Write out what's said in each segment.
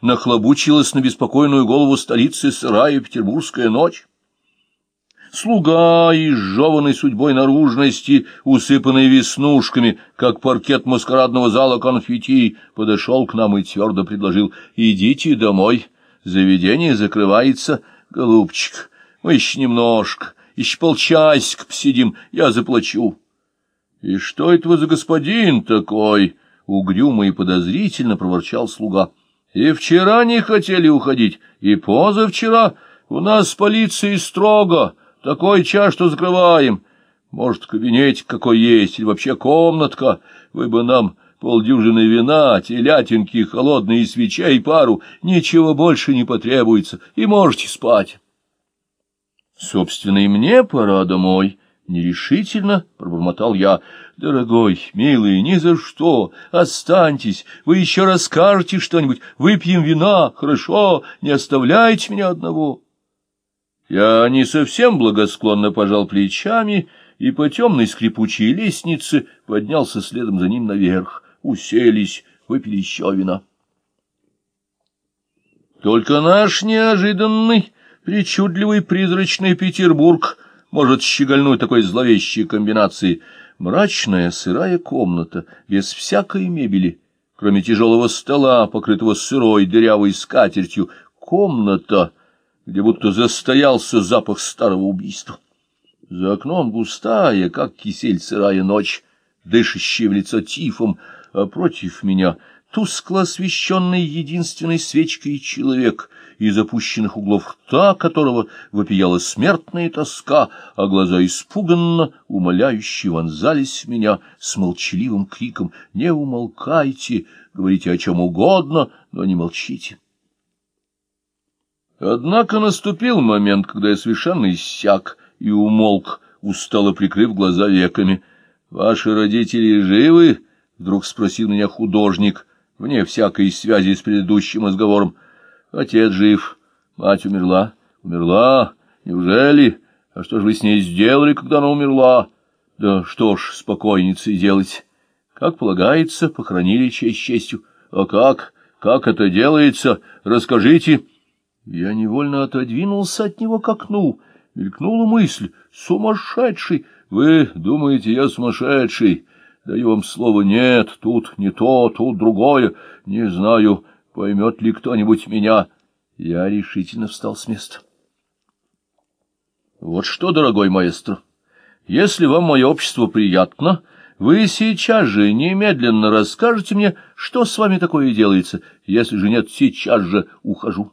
нахлобучилась на беспокойную голову столицы сырая петербургская ночь. Слуга, изжеванный судьбой наружности, усыпанный веснушками, как паркет маскарадного зала конфетти, подошел к нам и твердо предложил «Идите домой, заведение закрывается, голубчик, мы еще немножко, еще полчасика посидим, я заплачу». «И что это вы за господин такой?» — угрюмо и подозрительно проворчал слуга. «И вчера не хотели уходить, и позавчера у нас с полицией строго». Такой час, что закрываем. Может, кабинетик какой есть, или вообще комнатка. Вы бы нам полдюжины вина, телятинки, холодные свечей, пару. Ничего больше не потребуется, и можете спать. Собственно, и мне пора домой. Нерешительно пробормотал я. Дорогой, милый, ни за что. Останьтесь. Вы еще расскажете что-нибудь. Выпьем вина. Хорошо. Не оставляйте меня одного. Я не совсем благосклонно пожал плечами и по темной скрипучей лестнице поднялся следом за ним наверх. Уселись, выпили еще вина. Только наш неожиданный, причудливый призрачный Петербург может щегольнуть такой зловещей комбинации. Мрачная сырая комната, без всякой мебели, кроме тяжелого стола, покрытого сырой дырявой скатертью, комната — где будто застоялся запах старого убийства. За окном густая, как кисель сырая ночь, дышащая в лицо тифом, а против меня тускло освещенный единственной свечкой человек, из опущенных углов рта которого вопияла смертная тоска, а глаза испуганно, умоляюще вонзались в меня с молчаливым криком «Не умолкайте, говорите о чем угодно, но не молчите». Однако наступил момент, когда я совершенно иссяк и умолк, устало прикрыв глаза веками. — Ваши родители живы? — вдруг спросил меня художник, вне всякой связи с предыдущим разговором. — Отец жив, мать умерла. — Умерла? Неужели? А что же вы с ней сделали, когда она умерла? — Да что ж, спокойницей делать. Как полагается, похоронили честь честью. — А как? Как это делается? Расскажите. — я невольно отодвинулся от него к окну. Мелькнула мысль. Сумасшедший! Вы думаете, я сумасшедший? Даю вам слово «нет», тут не то, тут другое. Не знаю, поймет ли кто-нибудь меня. Я решительно встал с места. Вот что, дорогой маэстро, если вам мое общество приятно, вы сейчас же немедленно расскажете мне, что с вами такое делается. Если же нет, сейчас же ухожу.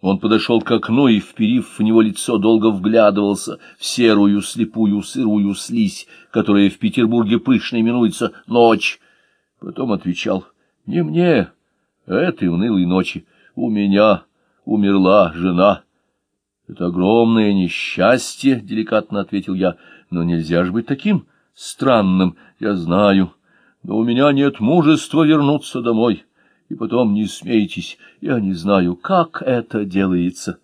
Он подошел к окну и, вперив в него лицо, долго вглядывался в серую, слепую, сырую слизь, которая в Петербурге пышно именуется «ночь». Потом отвечал «Не мне, а этой унылой ночи. У меня умерла жена». «Это огромное несчастье», — деликатно ответил я, — «но нельзя же быть таким странным, я знаю, но у меня нет мужества вернуться домой». И потом не смейтесь, я не знаю, как это делается.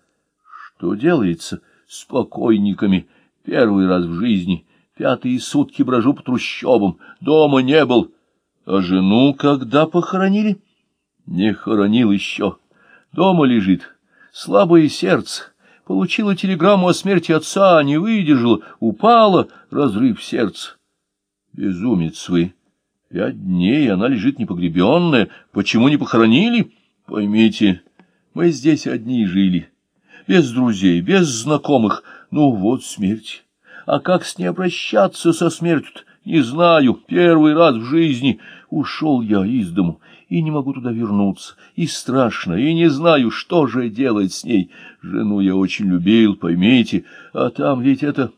Что делается с покойниками? Первый раз в жизни, пятые сутки брожу по трущобам, дома не был. А жену когда похоронили? Не хоронил еще. Дома лежит, слабое сердце. Получила телеграмму о смерти отца, не выдержала, упала, разрыв сердца. Безумец вы! Пять дней она лежит непогребенная. Почему не похоронили? Поймите, мы здесь одни жили. Без друзей, без знакомых. Ну вот смерть. А как с ней обращаться со смертью -то? Не знаю. Первый раз в жизни ушел я из дому и не могу туда вернуться. И страшно, и не знаю, что же делать с ней. Жену я очень любил, поймите. А там ведь это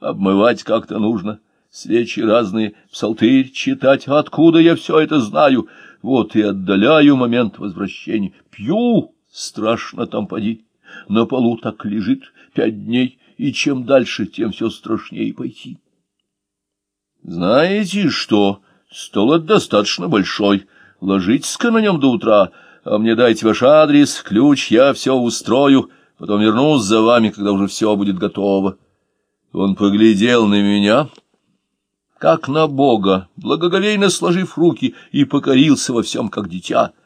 обмывать как-то нужно свечи разные, псалтырь читать. Откуда я все это знаю? Вот и отдаляю момент возвращения. Пью, страшно там поди. На полу так лежит пять дней, и чем дальше, тем все страшнее пойти. Знаете что? Стол достаточно большой. Ложитесь-ка на нем до утра, а мне дайте ваш адрес, ключ, я все устрою, потом вернусь за вами, когда уже все будет готово. Он поглядел на меня как на Бога, благоговейно сложив руки, и покорился во всем, как дитя —